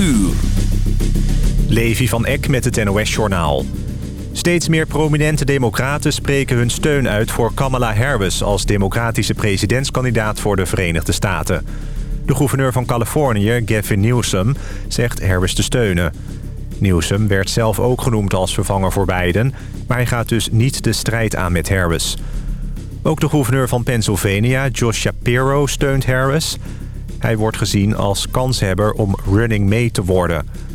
uur. Levi van Eck met het NOS-journaal. Steeds meer prominente democraten spreken hun steun uit voor Kamala Harris... als democratische presidentskandidaat voor de Verenigde Staten. De gouverneur van Californië, Gavin Newsom, zegt Harris te steunen. Newsom werd zelf ook genoemd als vervanger voor Biden... maar hij gaat dus niet de strijd aan met Harris. Ook de gouverneur van Pennsylvania, Josh Shapiro, steunt Harris. Hij wordt gezien als kanshebber om running mate te worden...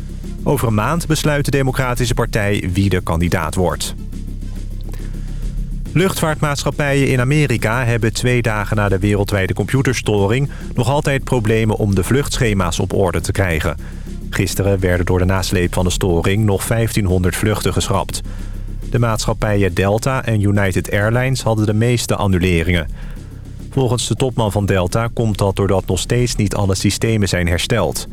Over een maand besluit de Democratische Partij wie de kandidaat wordt. Luchtvaartmaatschappijen in Amerika hebben twee dagen na de wereldwijde computerstoring... nog altijd problemen om de vluchtschema's op orde te krijgen. Gisteren werden door de nasleep van de storing nog 1500 vluchten geschrapt. De maatschappijen Delta en United Airlines hadden de meeste annuleringen. Volgens de topman van Delta komt dat doordat nog steeds niet alle systemen zijn hersteld...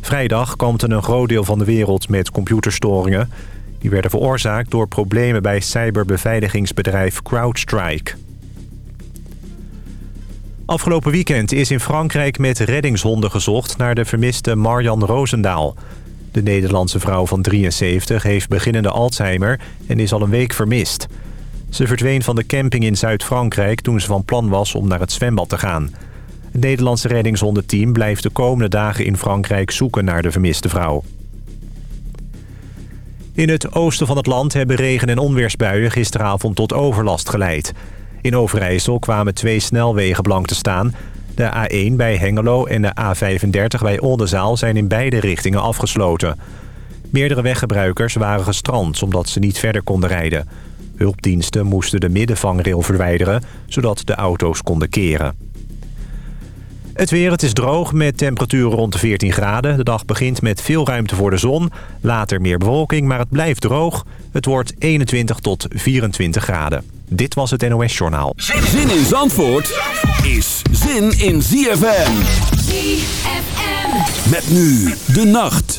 Vrijdag kampte een groot deel van de wereld met computerstoringen. Die werden veroorzaakt door problemen bij cyberbeveiligingsbedrijf CrowdStrike. Afgelopen weekend is in Frankrijk met reddingshonden gezocht... naar de vermiste Marjan Roosendaal. De Nederlandse vrouw van 73 heeft beginnende Alzheimer... en is al een week vermist. Ze verdween van de camping in Zuid-Frankrijk... toen ze van plan was om naar het zwembad te gaan... Het Nederlandse reddingshondenteam blijft de komende dagen in Frankrijk zoeken naar de vermiste vrouw. In het oosten van het land hebben regen- en onweersbuien gisteravond tot overlast geleid. In Overijssel kwamen twee snelwegen blank te staan. De A1 bij Hengelo en de A35 bij Oldenzaal zijn in beide richtingen afgesloten. Meerdere weggebruikers waren gestrand omdat ze niet verder konden rijden. Hulpdiensten moesten de middenvangrail verwijderen, zodat de auto's konden keren. Het weer, het is droog met temperaturen rond de 14 graden. De dag begint met veel ruimte voor de zon. Later meer bewolking, maar het blijft droog. Het wordt 21 tot 24 graden. Dit was het NOS Journaal. Zin in Zandvoort is zin in ZFM. ZFM. Met nu de nacht.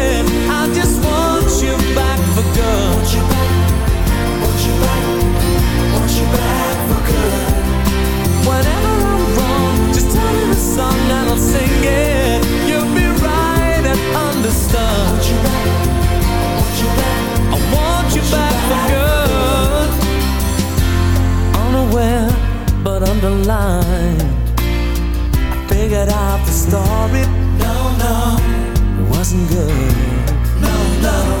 for good. Want you back, want you back, want you back for good. Whenever I'm wrong, just tell me the song and I'll sing it. You'll be right and understood. Want you back, want you back, I want you, back, for good. Unaware but underlined, I figured out the story. No, no, it wasn't good. No, no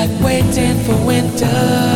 Like waiting for winter.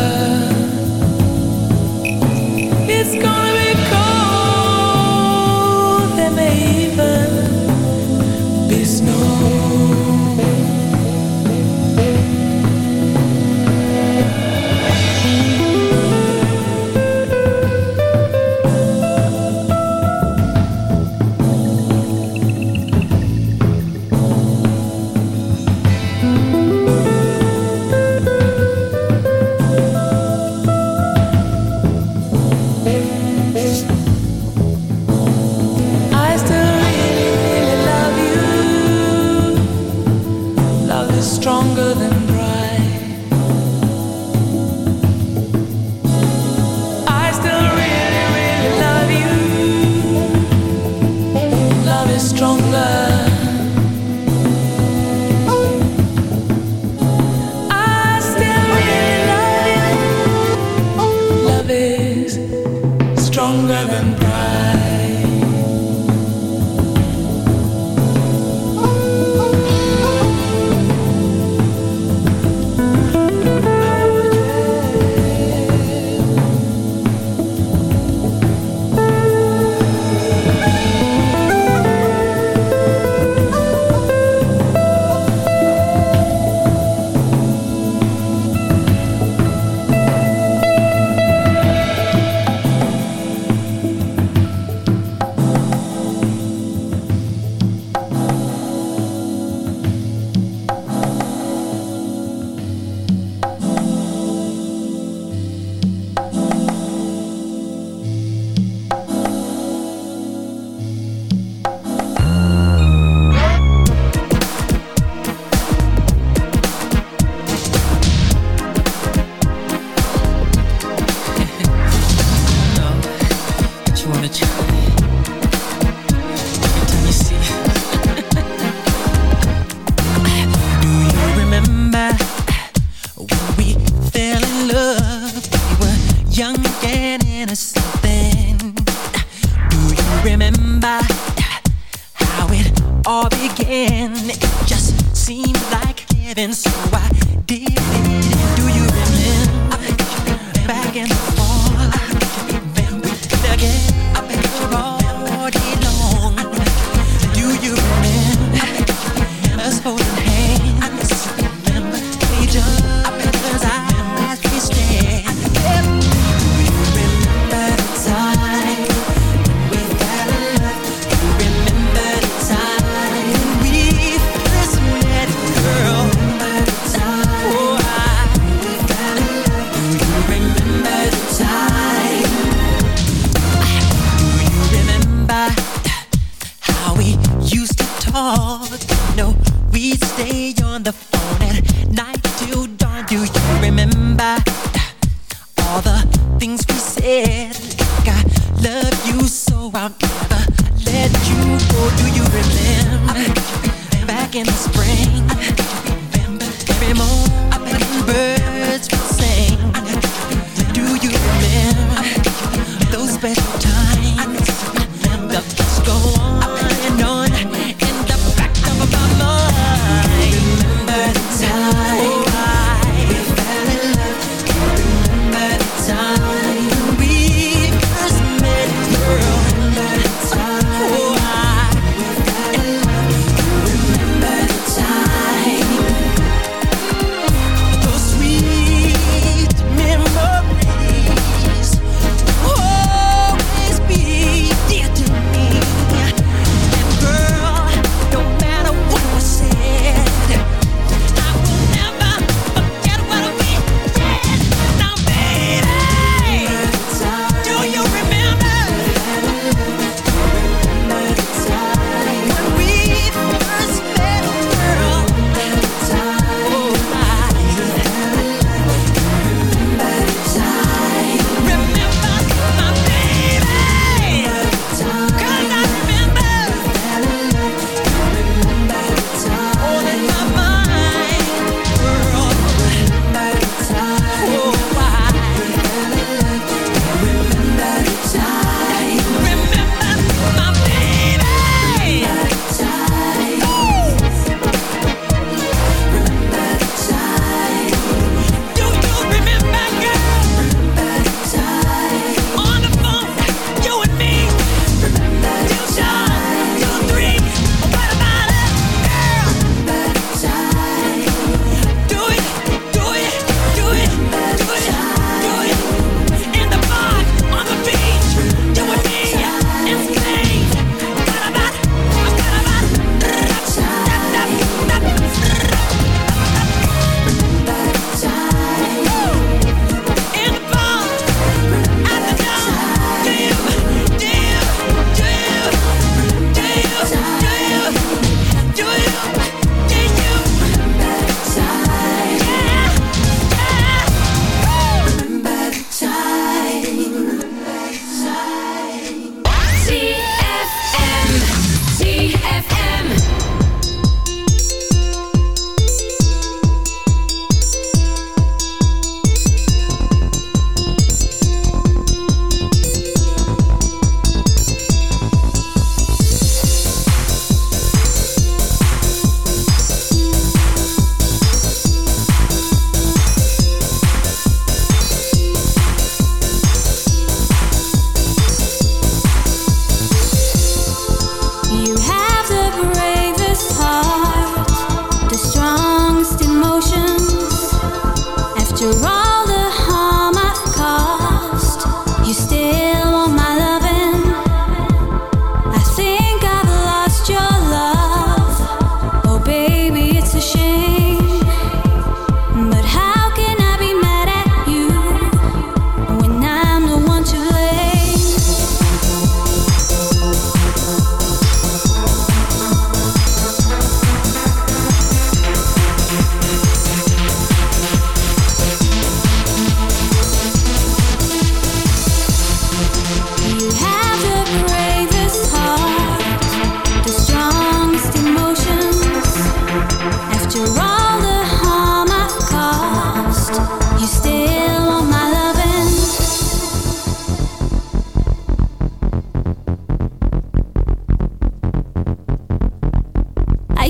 Remember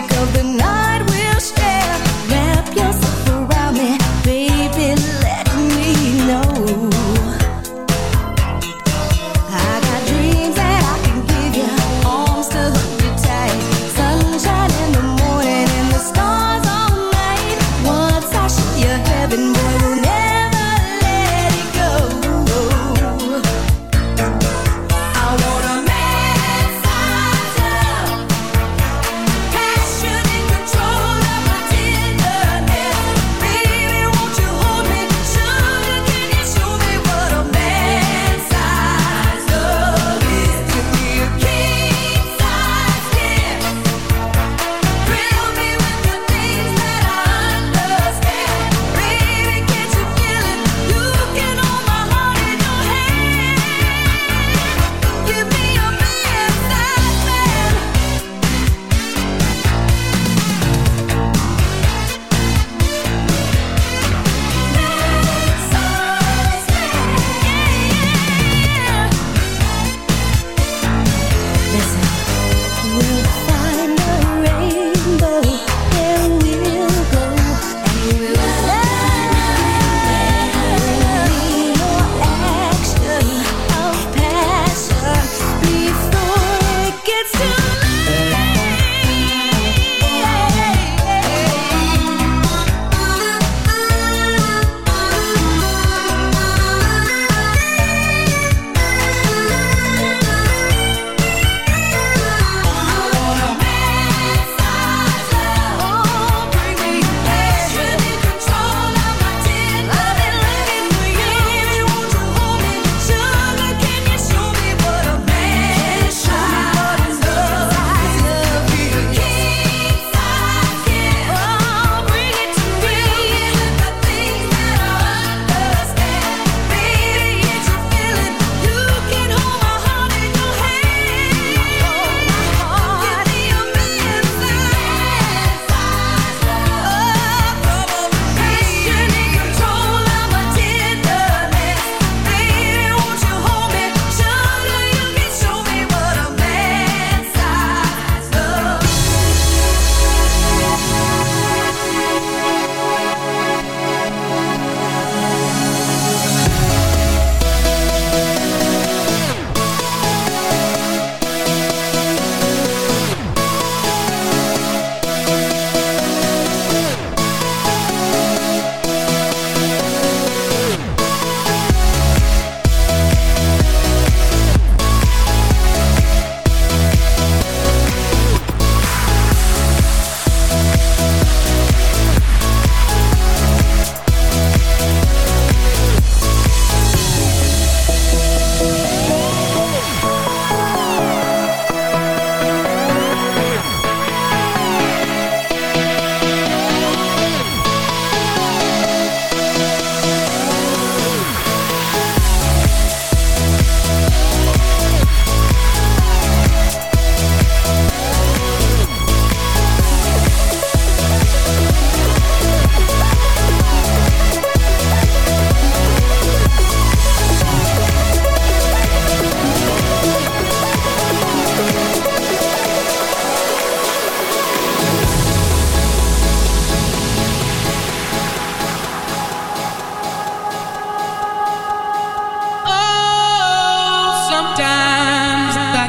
music of the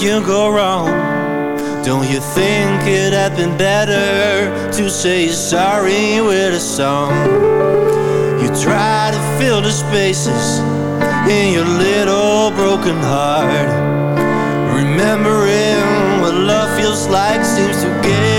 you go wrong? Don't you think it'd have been better to say sorry with a song? You try to fill the spaces in your little broken heart. Remembering what love feels like seems to get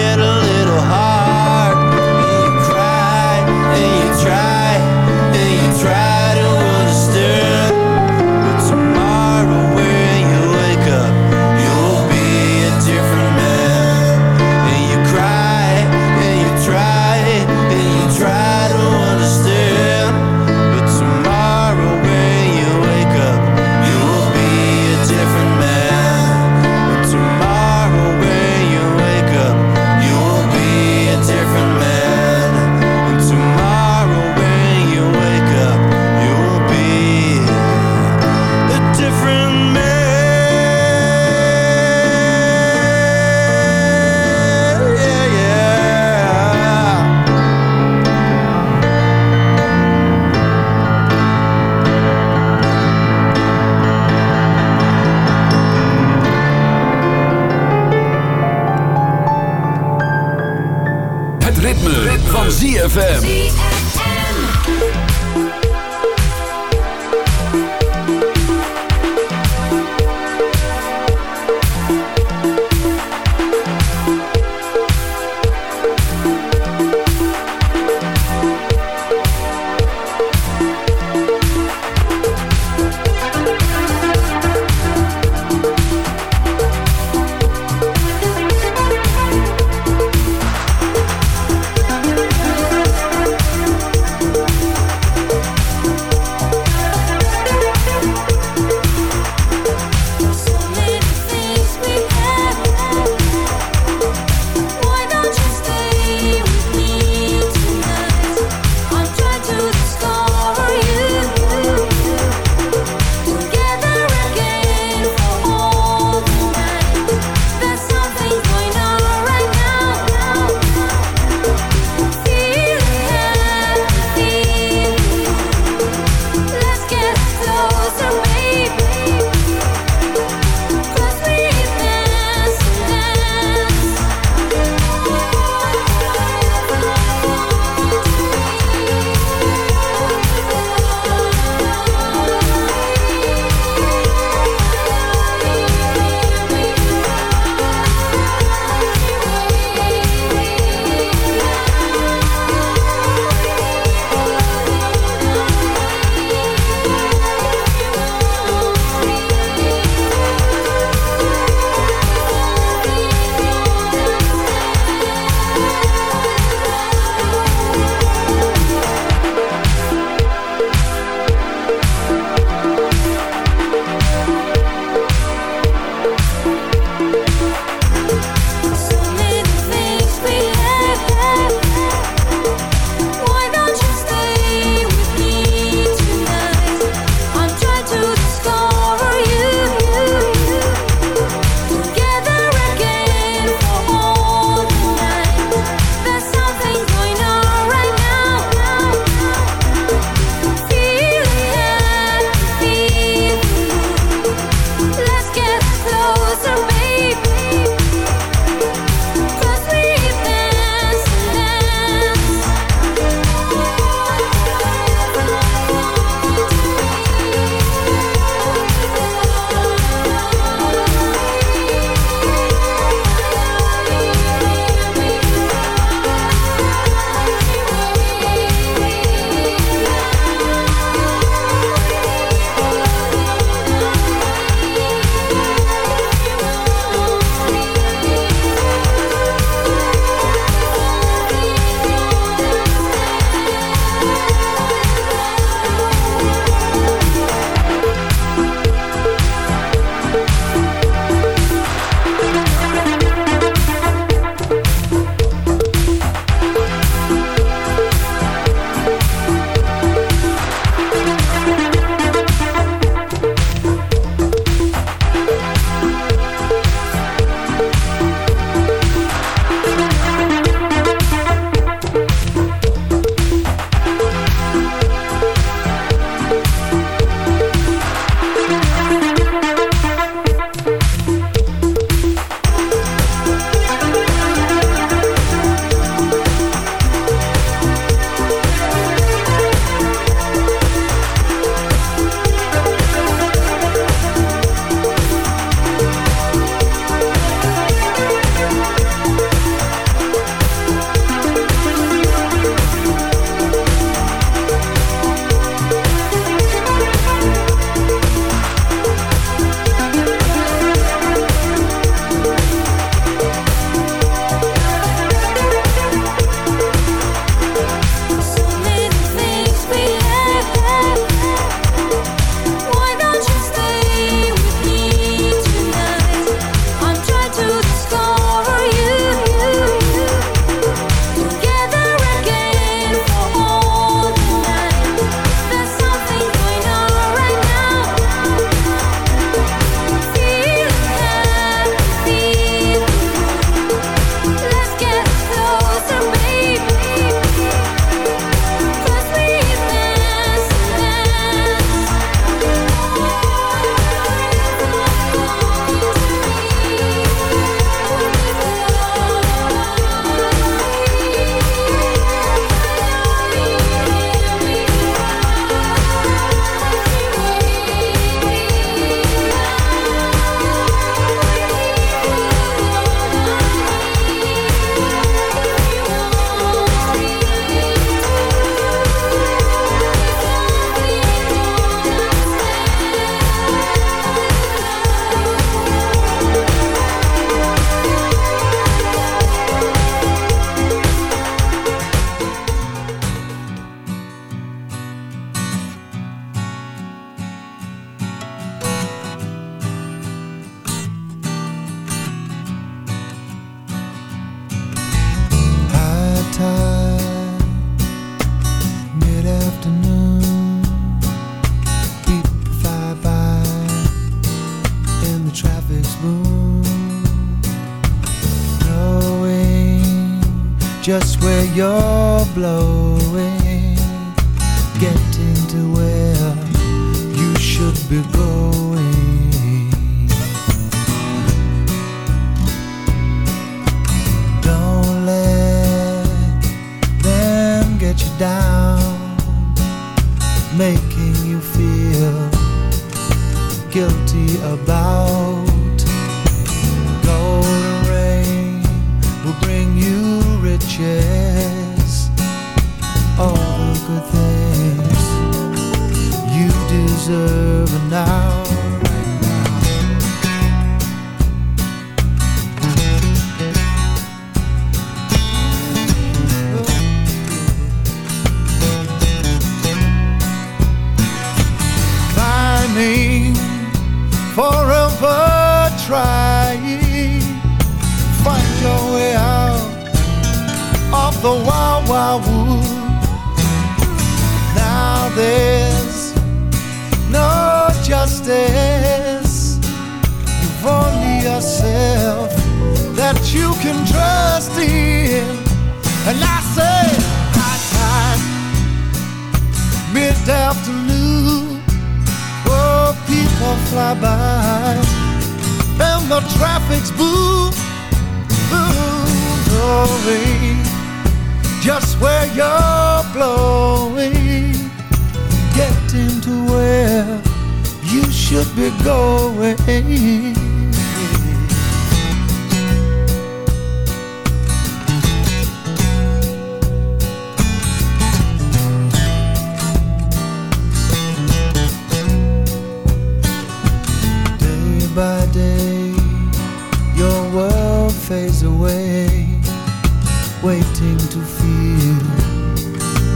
blow.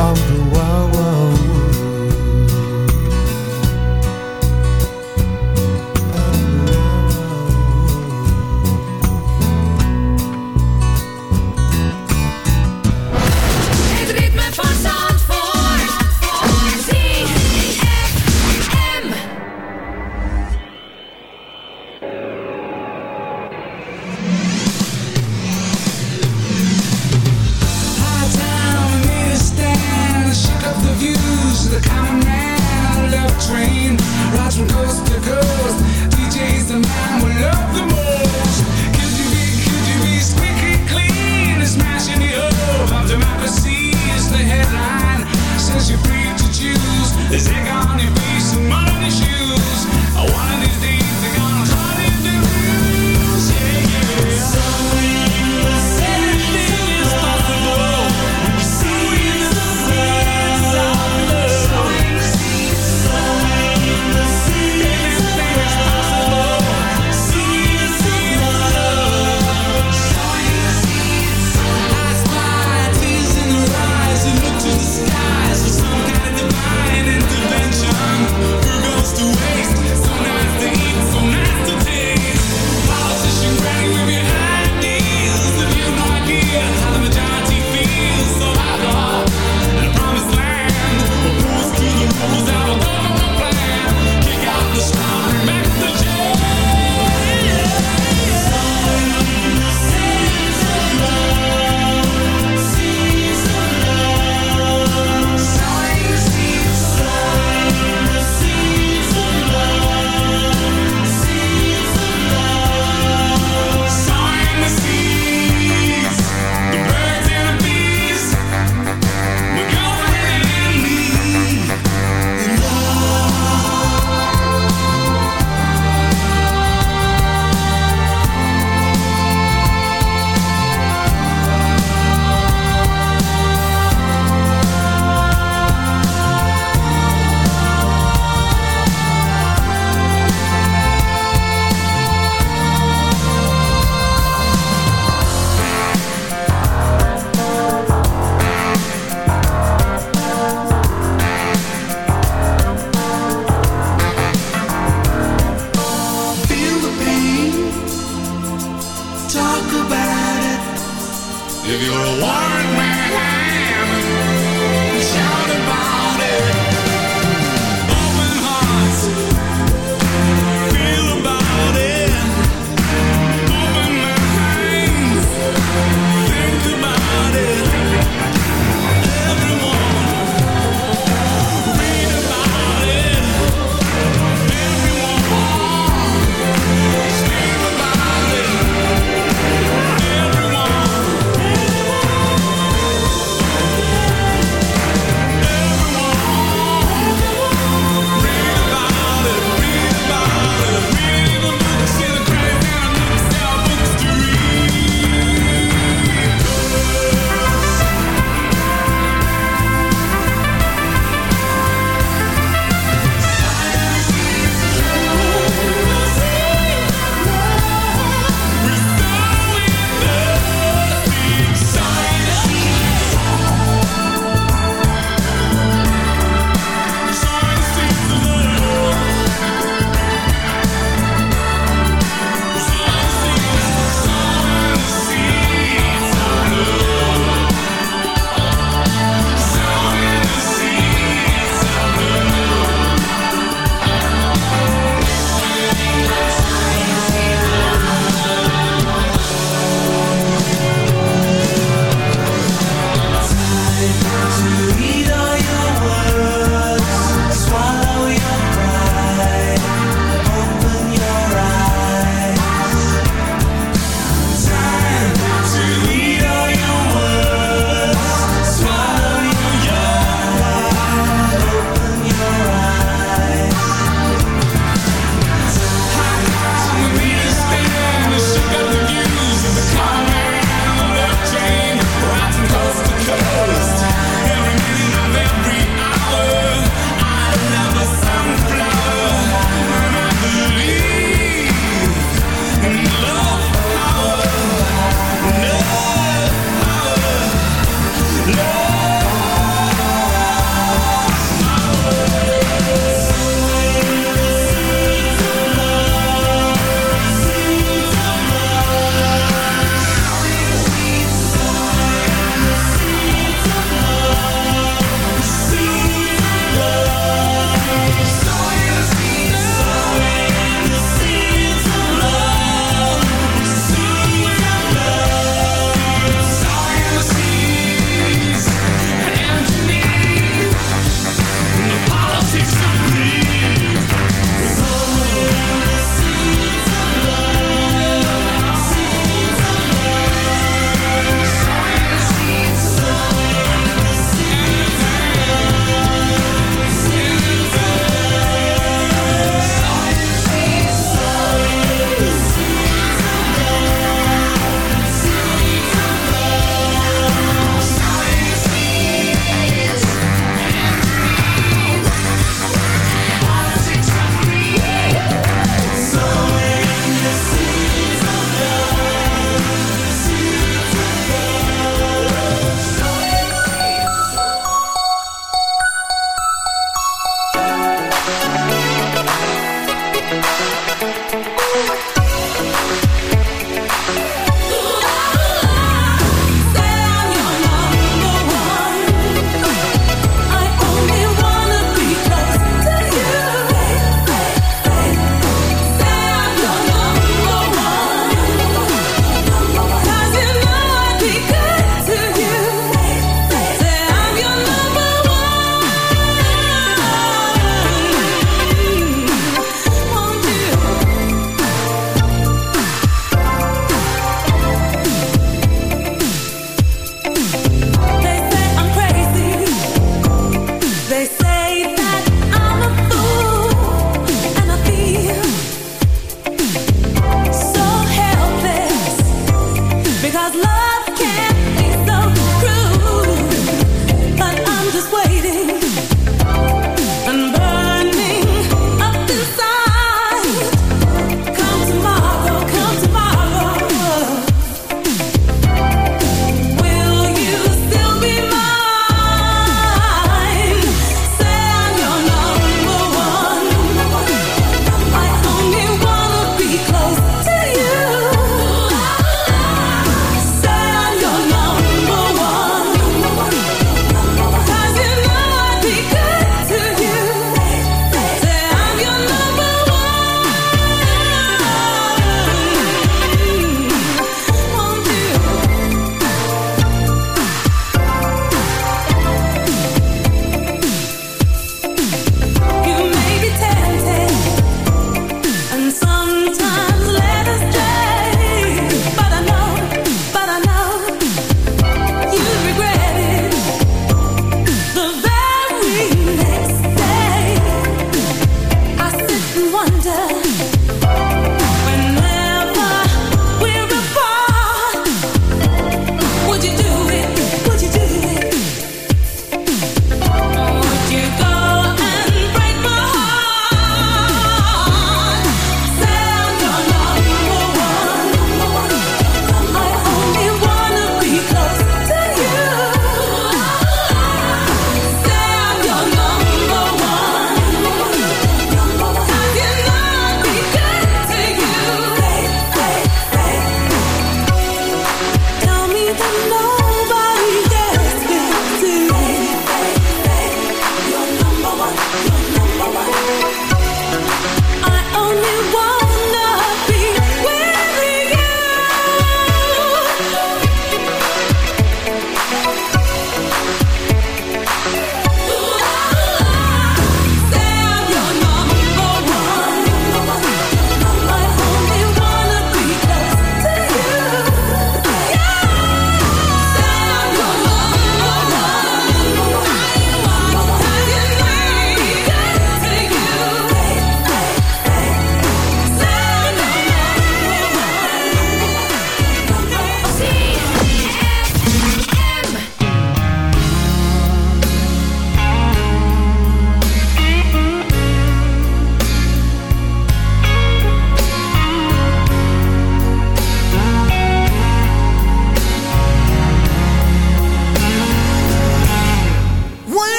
of the world. Dus ik